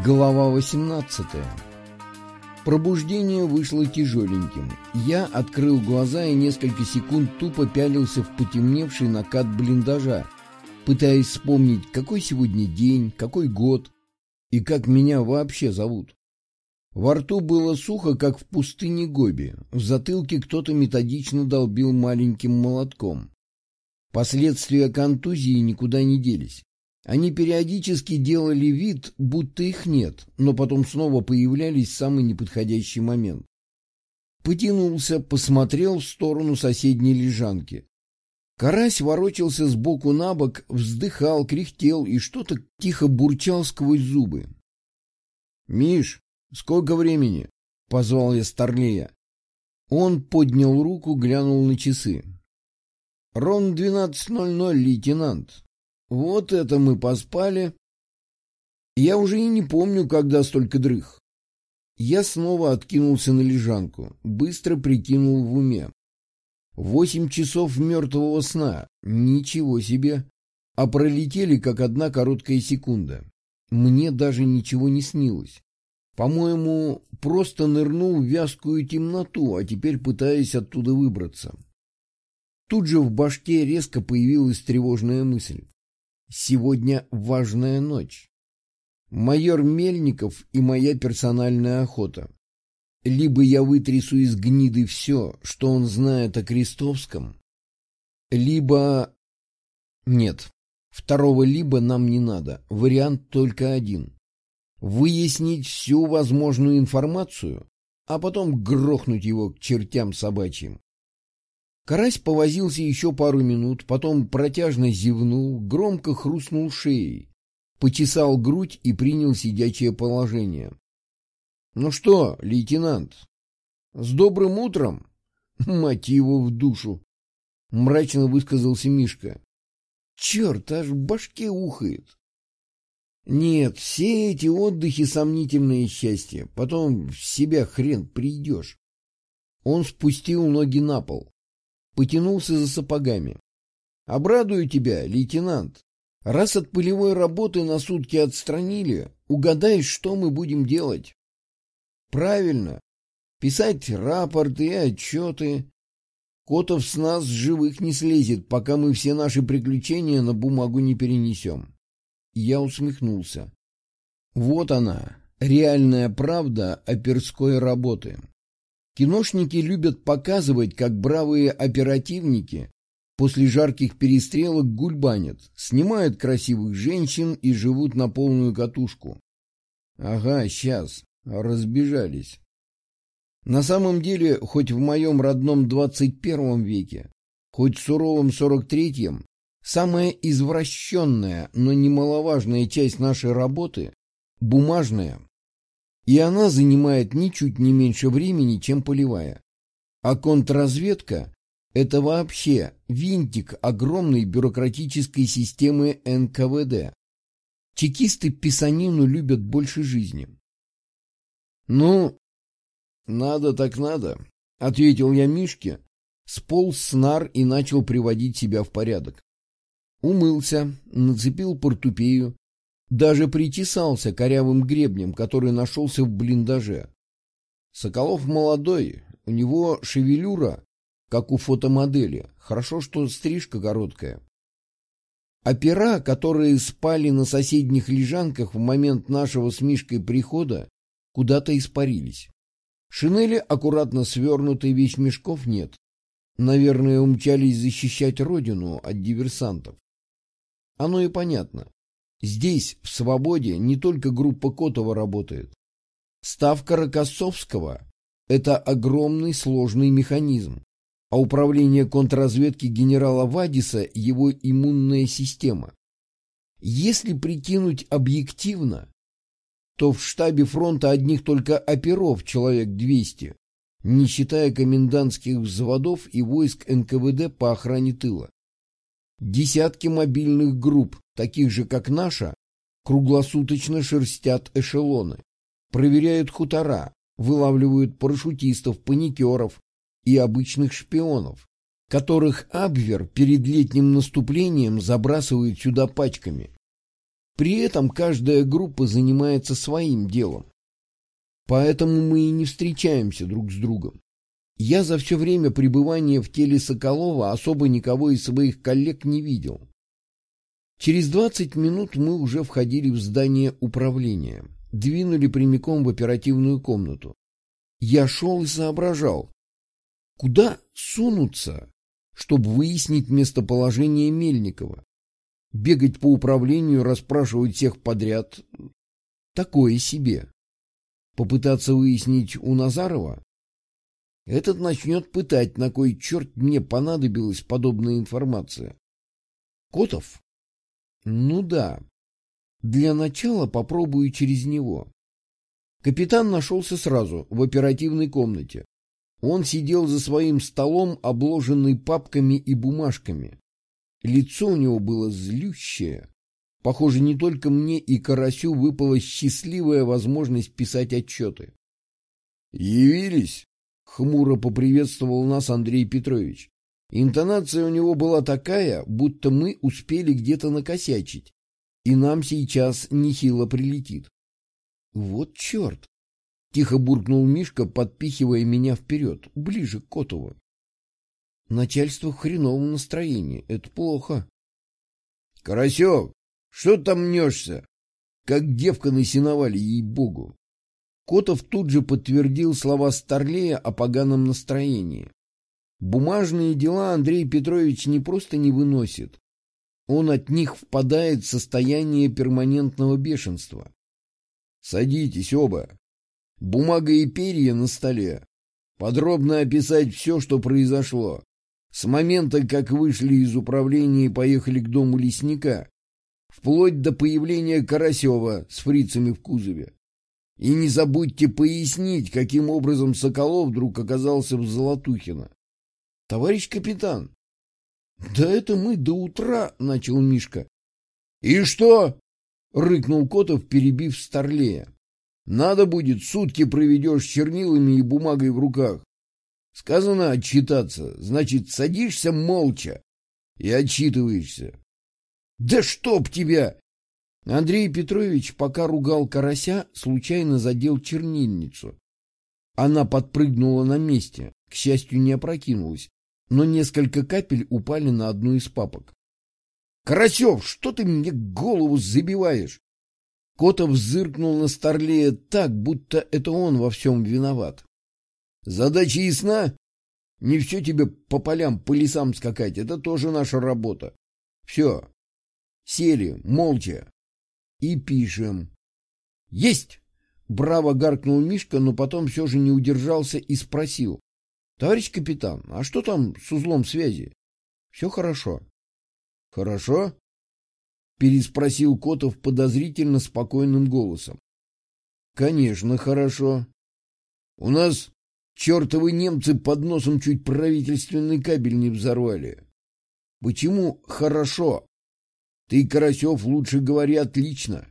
Глава 18 Пробуждение вышло тяжеленьким. Я открыл глаза и несколько секунд тупо пялился в потемневший накат блиндажа, пытаясь вспомнить, какой сегодня день, какой год и как меня вообще зовут. Во рту было сухо, как в пустыне Гоби. В затылке кто-то методично долбил маленьким молотком. Последствия контузии никуда не делись. Они периодически делали вид, будто их нет, но потом снова появлялись в самый неподходящий момент. Потянулся, посмотрел в сторону соседней лежанки. Карась ворочался сбоку на бок, вздыхал, кряхтел и что-то тихо бурчал сквозь зубы. — Миш, сколько времени? — позвал я Старлея. Он поднял руку, глянул на часы. — Рон двенадцать ноль ноль, лейтенант. Вот это мы поспали. Я уже и не помню, когда столько дрых. Я снова откинулся на лежанку, быстро прикинул в уме. Восемь часов мертвого сна. Ничего себе. А пролетели, как одна короткая секунда. Мне даже ничего не снилось. По-моему, просто нырнул в вязкую темноту, а теперь пытаясь оттуда выбраться. Тут же в башке резко появилась тревожная мысль. Сегодня важная ночь. Майор Мельников и моя персональная охота. Либо я вытрясу из гниды все, что он знает о Крестовском, либо... Нет, второго либо нам не надо. Вариант только один. Выяснить всю возможную информацию, а потом грохнуть его к чертям собачьим. Карась повозился еще пару минут, потом протяжно зевнул, громко хрустнул шеей, почесал грудь и принял сидячее положение. — Ну что, лейтенант, с добрым утром? — Мотиву в душу! — мрачно высказался Мишка. — Черт, аж в башке ухает. Нет, все эти отдыхи — сомнительное счастье, потом в себя хрен придешь. Он спустил ноги на пол потянулся за сапогами. «Обрадую тебя, лейтенант. Раз от полевой работы на сутки отстранили, угадай, что мы будем делать?» «Правильно. Писать рапорты и отчеты. Котов с нас живых не слезет, пока мы все наши приключения на бумагу не перенесем». Я усмехнулся. «Вот она, реальная правда оперской работы». Киношники любят показывать, как бравые оперативники после жарких перестрелок гульбанят, снимают красивых женщин и живут на полную катушку. Ага, сейчас, разбежались. На самом деле, хоть в моем родном 21 веке, хоть в суровом 43-м, самая извращенная, но немаловажная часть нашей работы – бумажная, и она занимает ничуть не меньше времени, чем полевая. А контрразведка – это вообще винтик огромной бюрократической системы НКВД. Чекисты писанину любят больше жизни. «Ну, надо так надо», — ответил я Мишке, сполз с нар и начал приводить себя в порядок. Умылся, нацепил портупею, даже притесался корявым гребнем, который нашелся в блиндаже. Соколов молодой, у него шевелюра, как у фотомодели. Хорошо, что стрижка короткая. Опера, которые спали на соседних лежанках в момент нашего с Мишкой прихода, куда-то испарились. Шинели аккуратно свернуты, вещмешков нет. Наверное, умчались защищать родину от диверсантов. Оно и понятно. Здесь, в «Свободе», не только группа Котова работает. Ставка Рокоссовского – это огромный сложный механизм, а управление контрразведки генерала Вадиса – его иммунная система. Если прикинуть объективно, то в штабе фронта одних только оперов человек 200, не считая комендантских взводов и войск НКВД по охране тыла. Десятки мобильных групп, таких же как наша, круглосуточно шерстят эшелоны, проверяют хутора, вылавливают парашютистов, паникеров и обычных шпионов, которых Абвер перед летним наступлением забрасывает сюда пачками. При этом каждая группа занимается своим делом. Поэтому мы и не встречаемся друг с другом. Я за все время пребывания в теле Соколова особо никого из своих коллег не видел. Через 20 минут мы уже входили в здание управления, двинули прямиком в оперативную комнату. Я шел и соображал, куда сунуться, чтобы выяснить местоположение Мельникова. Бегать по управлению, расспрашивать всех подряд — такое себе. Попытаться выяснить у Назарова? Этот начнет пытать, на кой черт мне понадобилась подобная информация. Котов? Ну да. Для начала попробую через него. Капитан нашелся сразу, в оперативной комнате. Он сидел за своим столом, обложенный папками и бумажками. Лицо у него было злющее. Похоже, не только мне и Карасю выпала счастливая возможность писать отчеты. «Явились!» — хмуро поприветствовал нас Андрей Петрович. Интонация у него была такая, будто мы успели где-то накосячить, и нам сейчас нехило прилетит. «Вот черт!» — тихо буркнул Мишка, подпихивая меня вперед, ближе к Котову. Начальство в хреновом настроении. Это плохо. — Карасек, что там мнешься? Как девка на сеновале, ей-богу. Котов тут же подтвердил слова Старлея о поганом настроении. Бумажные дела Андрей Петрович не просто не выносит. Он от них впадает в состояние перманентного бешенства. Садитесь оба. Бумага и перья на столе. Подробно описать все, что произошло. С момента, как вышли из управления и поехали к дому лесника, вплоть до появления Карасева с фрицами в кузове. И не забудьте пояснить, каким образом Соколов вдруг оказался в Золотухино. — Товарищ капитан! — Да это мы до утра, — начал Мишка. — И что? — рыкнул Котов, перебив Старлея. — Надо будет, сутки проведешь чернилами и бумагой в руках. Сказано отчитаться, значит, садишься молча и отчитываешься. Да чтоб тебя! Андрей Петрович, пока ругал карася, случайно задел чернильницу. Она подпрыгнула на месте, к счастью, не опрокинулась, но несколько капель упали на одну из папок. — Карасев, что ты мне голову забиваешь? Котов зыркнул на Старлея так, будто это он во всем виноват. Задача ясна? Не все тебе по полям, по лесам скакать, это тоже наша работа. Все. Сели, молча. И пишем. Есть! Браво гаркнул Мишка, но потом все же не удержался и спросил. Товарищ капитан, а что там с узлом связи? Все хорошо. Хорошо? Переспросил Котов подозрительно спокойным голосом. Конечно, хорошо. У нас Чертовы немцы под носом чуть правительственный кабель не взорвали. Почему хорошо? Ты, Карасев, лучше говори отлично.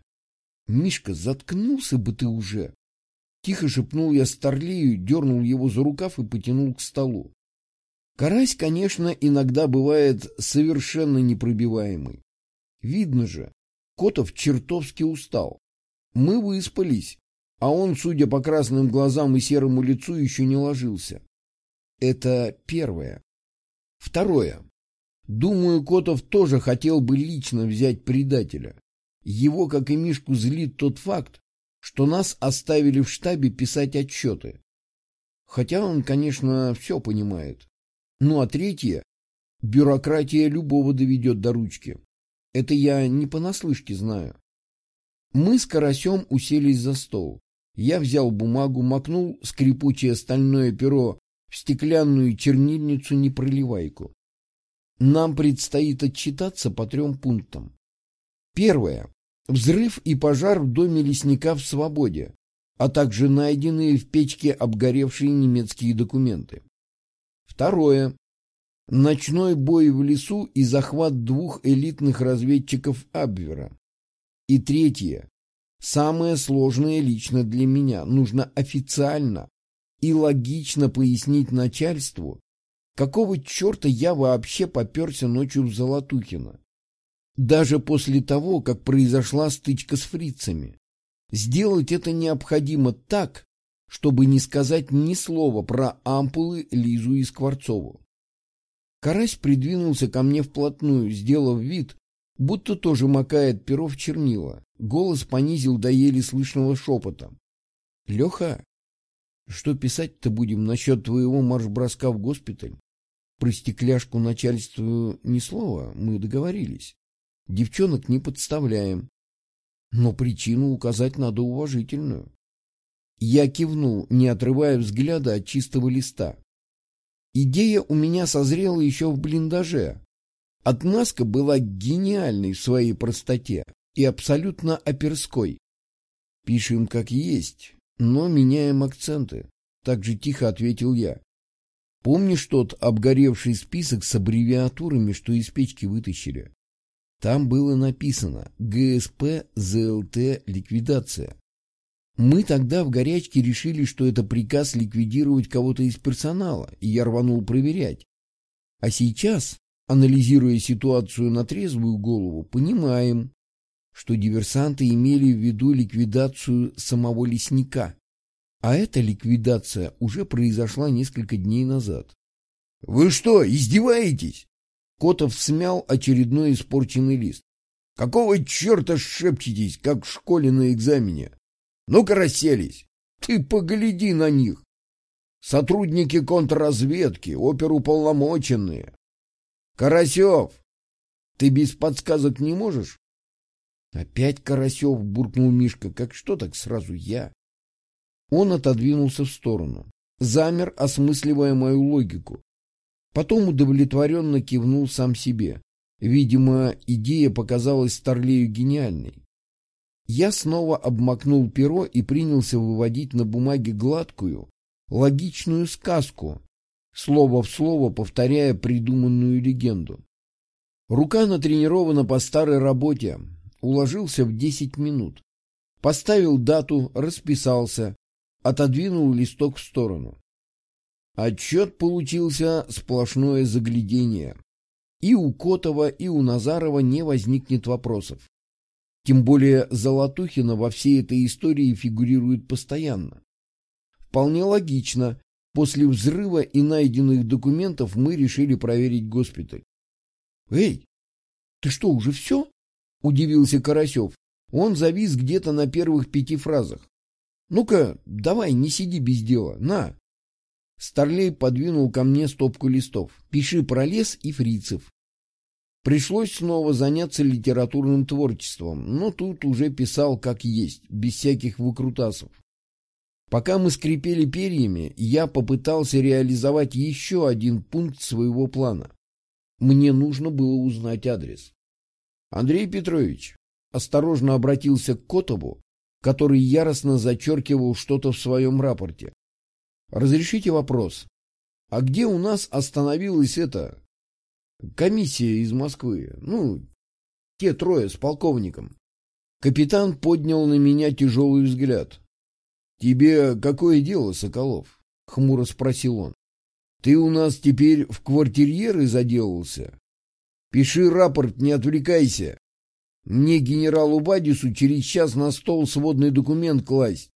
Мишка, заткнулся бы ты уже. Тихо шепнул я Старлею, дернул его за рукав и потянул к столу. Карась, конечно, иногда бывает совершенно непробиваемый. Видно же, Котов чертовски устал. Мы выспались, а он, судя по красным глазам и серому лицу, еще не ложился. Это первое. Второе. Думаю, Котов тоже хотел бы лично взять предателя. Его, как и Мишку, злит тот факт, что нас оставили в штабе писать отчеты. Хотя он, конечно, все понимает. Ну а третье. Бюрократия любого доведет до ручки. Это я не понаслышке знаю. Мы с Карасем уселись за стол. Я взял бумагу, макнул скрипучее стальное перо в стеклянную чернильницу-непроливайку. Нам предстоит отчитаться по трем пунктам. Первое. Взрыв и пожар в доме лесника в Свободе, а также найденные в печке обгоревшие немецкие документы. Второе. Ночной бой в лесу и захват двух элитных разведчиков Абвера. И третье. Самое сложное лично для меня. Нужно официально и логично пояснить начальству, какого черта я вообще поперся ночью в Золотухино. Даже после того, как произошла стычка с фрицами. Сделать это необходимо так, чтобы не сказать ни слова про ампулы Лизу и Скворцову. Карась придвинулся ко мне вплотную, сделав вид, будто тоже макает перо в чернила. Голос понизил до еле слышного шепота. — Леха, что писать-то будем насчет твоего марш-броска в госпиталь? Про стекляшку начальству ни слова, мы договорились. Девчонок не подставляем. Но причину указать надо уважительную. Я кивнул, не отрывая взгляда от чистого листа. Идея у меня созрела еще в блиндаже. Отнаска была гениальной в своей простоте и абсолютно оперской. Пишем как есть, но меняем акценты. Так же тихо ответил я. Помнишь тот обгоревший список с аббревиатурами, что из печки вытащили? Там было написано «ГСП ЗЛТ ликвидация». Мы тогда в горячке решили, что это приказ ликвидировать кого-то из персонала, и я рванул проверять. А сейчас, анализируя ситуацию на трезвую голову, понимаем, что диверсанты имели в виду ликвидацию самого лесника. А эта ликвидация уже произошла несколько дней назад. — Вы что, издеваетесь? Котов смял очередной испорченный лист. — Какого черта шепчетесь, как в школе на экзамене? Ну-ка расселись. Ты погляди на них. Сотрудники контрразведки, оперуполномоченные. Карасев, ты без подсказок не можешь? Опять Карасев, буркнул Мишка. Как что так сразу я? Он отодвинулся в сторону. Замер, осмысливая мою логику. Потом удовлетворенно кивнул сам себе. Видимо, идея показалась Старлею гениальной. Я снова обмакнул перо и принялся выводить на бумаге гладкую, логичную сказку, слово в слово повторяя придуманную легенду. Рука натренирована по старой работе, уложился в десять минут. Поставил дату, расписался, отодвинул листок в сторону. Отчет получился сплошное заглядение. И у Котова, и у Назарова не возникнет вопросов. Тем более Золотухина во всей этой истории фигурирует постоянно. Вполне логично. После взрыва и найденных документов мы решили проверить госпиталь. «Эй, ты что, уже все?» — удивился Карасев. Он завис где-то на первых пяти фразах. «Ну-ка, давай, не сиди без дела. На!» Старлей подвинул ко мне стопку листов. «Пиши про лес и фрицев». Пришлось снова заняться литературным творчеством, но тут уже писал как есть, без всяких выкрутасов. Пока мы скрипели перьями, я попытался реализовать еще один пункт своего плана. Мне нужно было узнать адрес. Андрей Петрович осторожно обратился к Котову, который яростно зачеркивал что-то в своем рапорте. Разрешите вопрос. А где у нас остановилась эта комиссия из Москвы? Ну, те трое с полковником. Капитан поднял на меня тяжелый взгляд. «Тебе какое дело, Соколов?» — хмуро спросил он. «Ты у нас теперь в квартирьеры заделался? Пиши рапорт, не отвлекайся. Мне генералу Бадису через час на стол сводный документ класть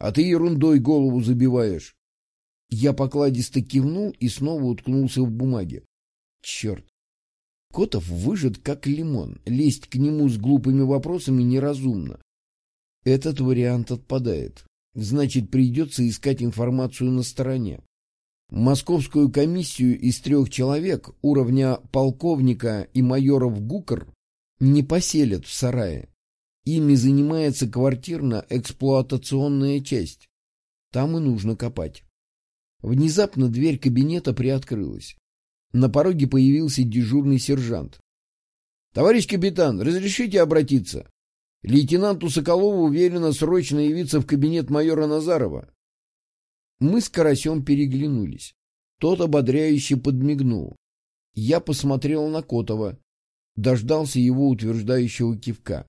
а ты ерундой голову забиваешь. Я покладисто кивнул и снова уткнулся в бумаге. Черт. Котов выжат как лимон. Лезть к нему с глупыми вопросами неразумно. Этот вариант отпадает. Значит, придется искать информацию на стороне. Московскую комиссию из трех человек уровня полковника и майоров ГУКР не поселят в сарае. Ими занимается квартирно-эксплуатационная часть. Там и нужно копать. Внезапно дверь кабинета приоткрылась. На пороге появился дежурный сержант. — Товарищ капитан, разрешите обратиться? Лейтенанту Соколову уверенно срочно явиться в кабинет майора Назарова. Мы с Карасем переглянулись. Тот ободряюще подмигнул. Я посмотрел на Котова, дождался его утверждающего кивка.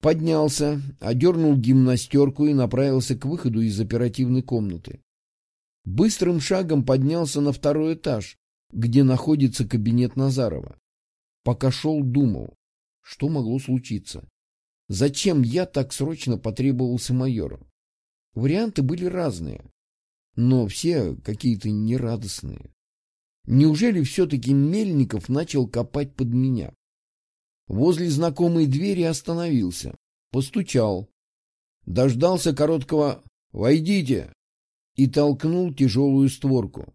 Поднялся, одернул гимнастерку и направился к выходу из оперативной комнаты. Быстрым шагом поднялся на второй этаж, где находится кабинет Назарова. Пока шел, думал, Что могло случиться? Зачем я так срочно потребовался майору? Варианты были разные, но все какие-то нерадостные. Неужели все-таки Мельников начал копать под меня? Возле знакомой двери остановился, постучал, дождался короткого «Войдите!» и толкнул тяжелую створку.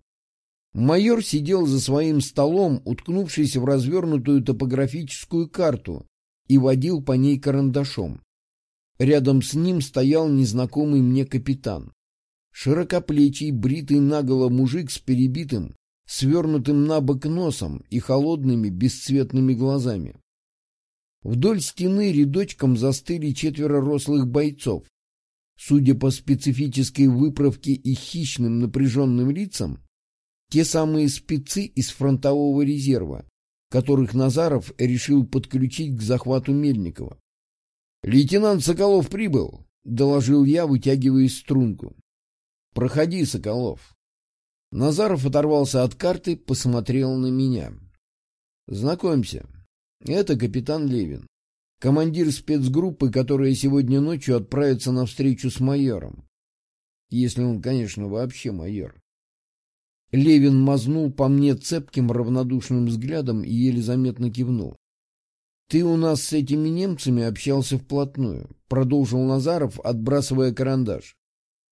Майор сидел за своим столом, уткнувшись в развернутую топографическую карту, и водил по ней карандашом. Рядом с ним стоял незнакомый мне капитан. Широкоплечий, бритый наголо мужик с перебитым, свернутым на бок носом и холодными бесцветными глазами. Вдоль стены рядочком застыли четверо рослых бойцов. Судя по специфической выправке и хищным напряженным лицам, те самые спецы из фронтового резерва, которых Назаров решил подключить к захвату Мельникова. «Лейтенант Соколов прибыл», — доложил я, вытягивая струнку. «Проходи, Соколов». Назаров оторвался от карты, посмотрел на меня. «Знакомься, это капитан Левин, командир спецгруппы, которая сегодня ночью отправится на встречу с майором. Если он, конечно, вообще майор. Левин мазнул по мне цепким равнодушным взглядом и еле заметно кивнул. «Ты у нас с этими немцами общался вплотную», — продолжил Назаров, отбрасывая карандаш.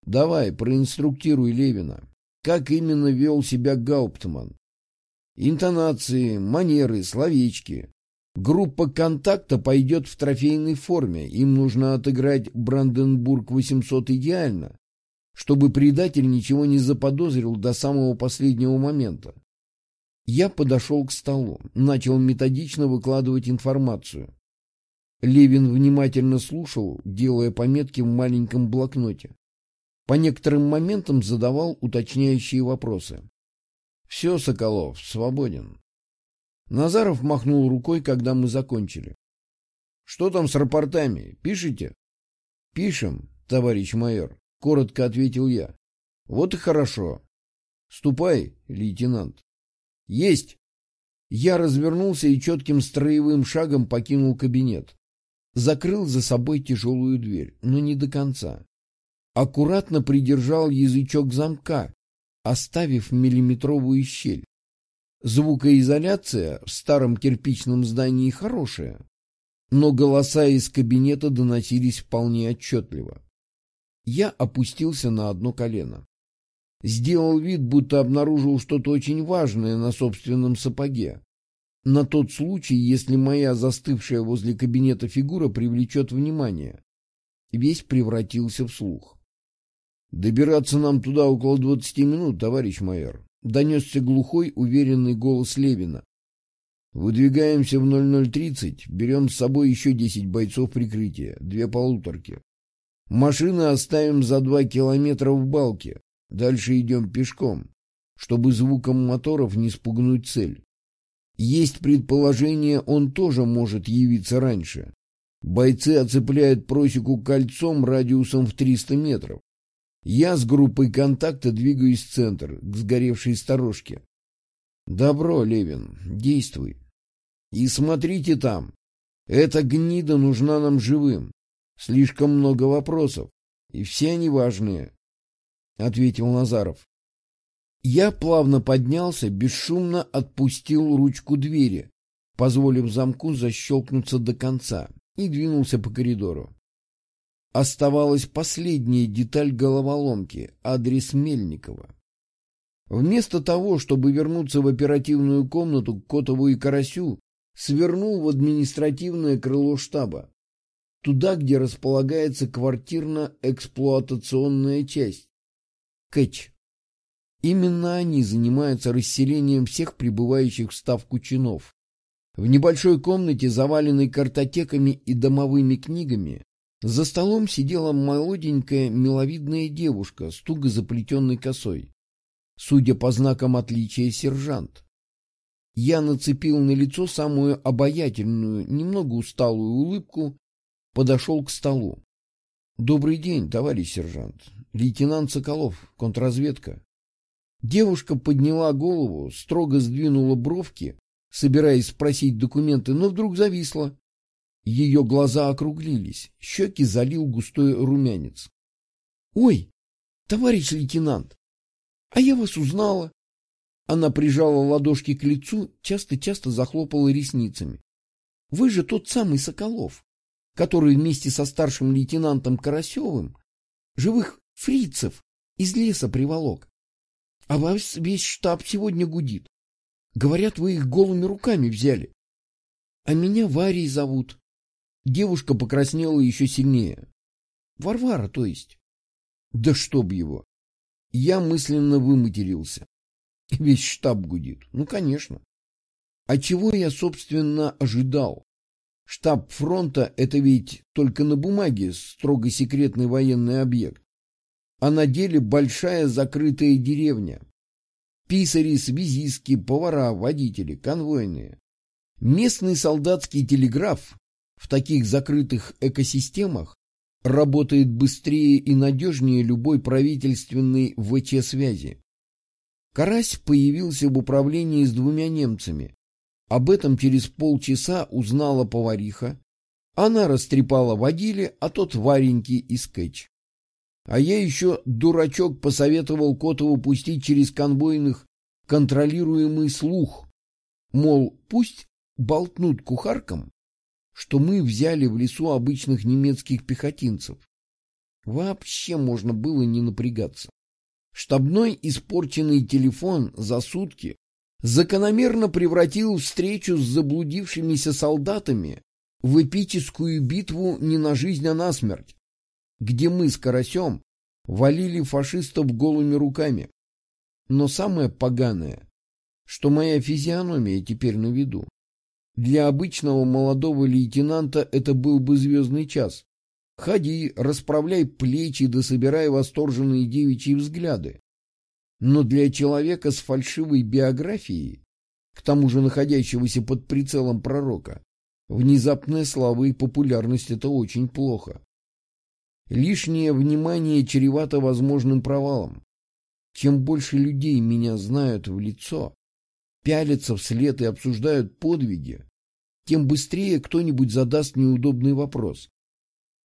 «Давай, проинструктируй Левина. Как именно вел себя Гауптман? Интонации, манеры, словечки. Группа контакта пойдет в трофейной форме. Им нужно отыграть Бранденбург-800 идеально, чтобы предатель ничего не заподозрил до самого последнего момента. Я подошел к столу, начал методично выкладывать информацию. Левин внимательно слушал, делая пометки в маленьком блокноте. По некоторым моментам задавал уточняющие вопросы. «Все, Соколов, свободен. Назаров махнул рукой, когда мы закончили. «Что там с рапортами? Пишите?» «Пишем, товарищ майор», — коротко ответил я. «Вот и хорошо. Ступай, лейтенант». «Есть!» Я развернулся и четким строевым шагом покинул кабинет. Закрыл за собой тяжелую дверь, но не до конца. Аккуратно придержал язычок замка, оставив миллиметровую щель. Звукоизоляция в старом кирпичном здании хорошая, но голоса из кабинета доносились вполне отчетливо. Я опустился на одно колено. Сделал вид, будто обнаружил что-то очень важное на собственном сапоге. На тот случай, если моя застывшая возле кабинета фигура привлечет внимание. Весь превратился в слух. «Добираться нам туда около двадцати минут, товарищ майор», донесся глухой, уверенный голос Левина. «Выдвигаемся в 00.30, берем с собой еще 10 бойцов прикрытия, две полуторки. Машины оставим за два километра в балке, дальше идем пешком, чтобы звуком моторов не спугнуть цель. Есть предположение, он тоже может явиться раньше. Бойцы оцепляют просеку кольцом радиусом в 300 метров. Я с группой контакта двигаюсь в центр, к сгоревшей сторожке. Добро, Левин, действуй. И смотрите там. Эта гнида нужна нам живым. Слишком много вопросов, и все они важные, — ответил Назаров. Я плавно поднялся, бесшумно отпустил ручку двери, позволив замку защелкнуться до конца, и двинулся по коридору. Оставалась последняя деталь головоломки — адрес Мельникова. Вместо того, чтобы вернуться в оперативную комнату к Котову и Карасю, свернул в административное крыло штаба, туда, где располагается квартирно-эксплуатационная часть — КЭЧ. Именно они занимаются расселением всех прибывающих в ставку чинов. В небольшой комнате, заваленной картотеками и домовыми книгами, за столом сидела молоденькая миловидная девушка с туго заплетенной косой. Судя по знакам отличия, сержант. Я нацепил на лицо самую обаятельную, немного усталую улыбку, подошел к столу. — Добрый день, товарищ сержант. Лейтенант Соколов, контрразведка. Девушка подняла голову, строго сдвинула бровки, собираясь спросить документы, но вдруг зависла, Ее глаза округлились, щеки залил густой румянец. — Ой, товарищ лейтенант, а я вас узнала. Она прижала ладошки к лицу, часто-часто захлопала ресницами. — Вы же тот самый Соколов, который вместе со старшим лейтенантом Карасевым живых фрицев из леса приволок. А вас весь штаб сегодня гудит. Говорят, вы их голыми руками взяли. А меня Варей зовут. Девушка покраснела еще сильнее. Варвара, то есть. Да чтоб его. Я мысленно выматерился. Весь штаб гудит. Ну, конечно. А чего я, собственно, ожидал? Штаб фронта — это ведь только на бумаге строго секретный военный объект. А на деле большая закрытая деревня. Писари, связистки, повара, водители, конвойные. Местный солдатский телеграф в таких закрытых экосистемах работает быстрее и надежнее любой правительственной ВЧ-связи. Карась появился в управлении с двумя немцами. Об этом через полчаса узнала повариха. Она растрепала водиле, а тот варенький и скетч. А я еще, дурачок, посоветовал Котову пустить через конвойных контролируемый слух. Мол, пусть болтнут кухаркам, что мы взяли в лесу обычных немецких пехотинцев. Вообще можно было не напрягаться. Штабной испорченный телефон за сутки закономерно превратил встречу с заблудившимися солдатами в эпическую битву не на жизнь, а на смерть, где мы с Карасем валили фашистов голыми руками. Но самое поганое, что моя физиономия теперь на виду. Для обычного молодого лейтенанта это был бы звездный час. Ходи, расправляй плечи да восторженные девичьи взгляды. Но для человека с фальшивой биографией, к тому же находящегося под прицелом пророка, внезапная слава и популярность – это очень плохо. Лишнее внимание чревато возможным провалом. Чем больше людей меня знают в лицо, пялятся вслед и обсуждают подвиги, тем быстрее кто-нибудь задаст неудобный вопрос.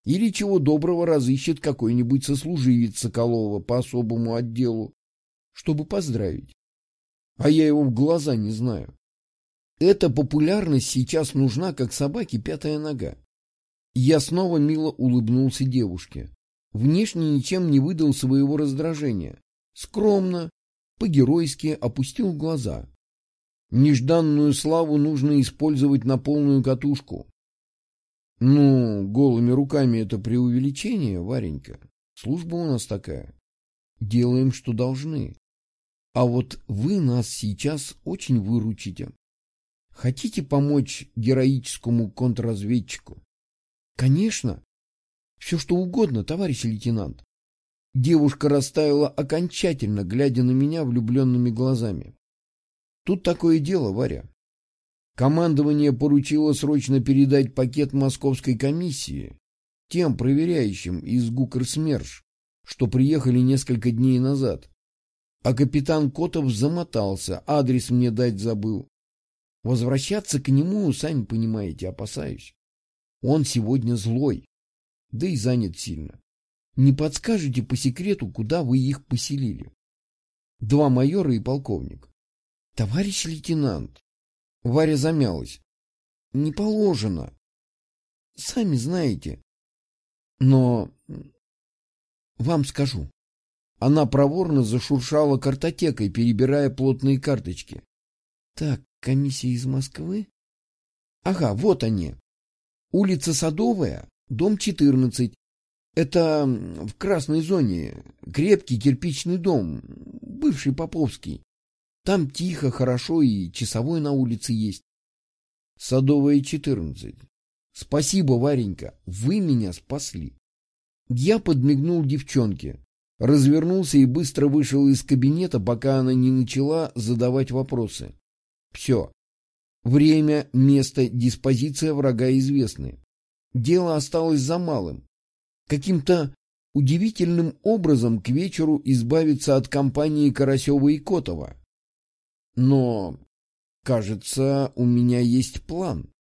Или чего доброго разыщет какой-нибудь сослуживец Соколова по особому отделу, чтобы поздравить. А я его в глаза не знаю. Эта популярность сейчас нужна, как собаке пятая нога. Я снова мило улыбнулся девушке. Внешне ничем не выдал своего раздражения. Скромно, по-геройски опустил глаза. Нежданную славу нужно использовать на полную катушку. Ну, голыми руками это преувеличение, Варенька. Служба у нас такая. Делаем, что должны. А вот вы нас сейчас очень выручите. Хотите помочь героическому контрразведчику? Конечно. Все что угодно, товарищ лейтенант. Девушка растаяла окончательно, глядя на меня влюбленными глазами. Тут такое дело, Варя. Командование поручило срочно передать пакет московской комиссии тем проверяющим из ГУКРСМЕРШ, что приехали несколько дней назад. А капитан Котов замотался, адрес мне дать забыл. Возвращаться к нему, сами понимаете, опасаюсь. Он сегодня злой, да и занят сильно. Не подскажете по секрету, куда вы их поселили? Два майора и полковник. Товарищ лейтенант, Варя замялась. Не положено. Сами знаете. Но вам скажу. Она проворно зашуршала картотекой, перебирая плотные карточки. Так, комиссия из Москвы? Ага, вот они. Улица Садовая, дом 14. Это в красной зоне. Крепкий кирпичный дом, бывший Поповский. Там тихо, хорошо и часовой на улице есть. Садовая, 14. Спасибо, Варенька, вы меня спасли. Я подмигнул девчонке, развернулся и быстро вышел из кабинета, пока она не начала задавать вопросы. Все. Время, место, диспозиция врага известны. Дело осталось за малым. Каким-то удивительным образом к вечеру избавиться от компании Карасева и Котова. Но, кажется, у меня есть план.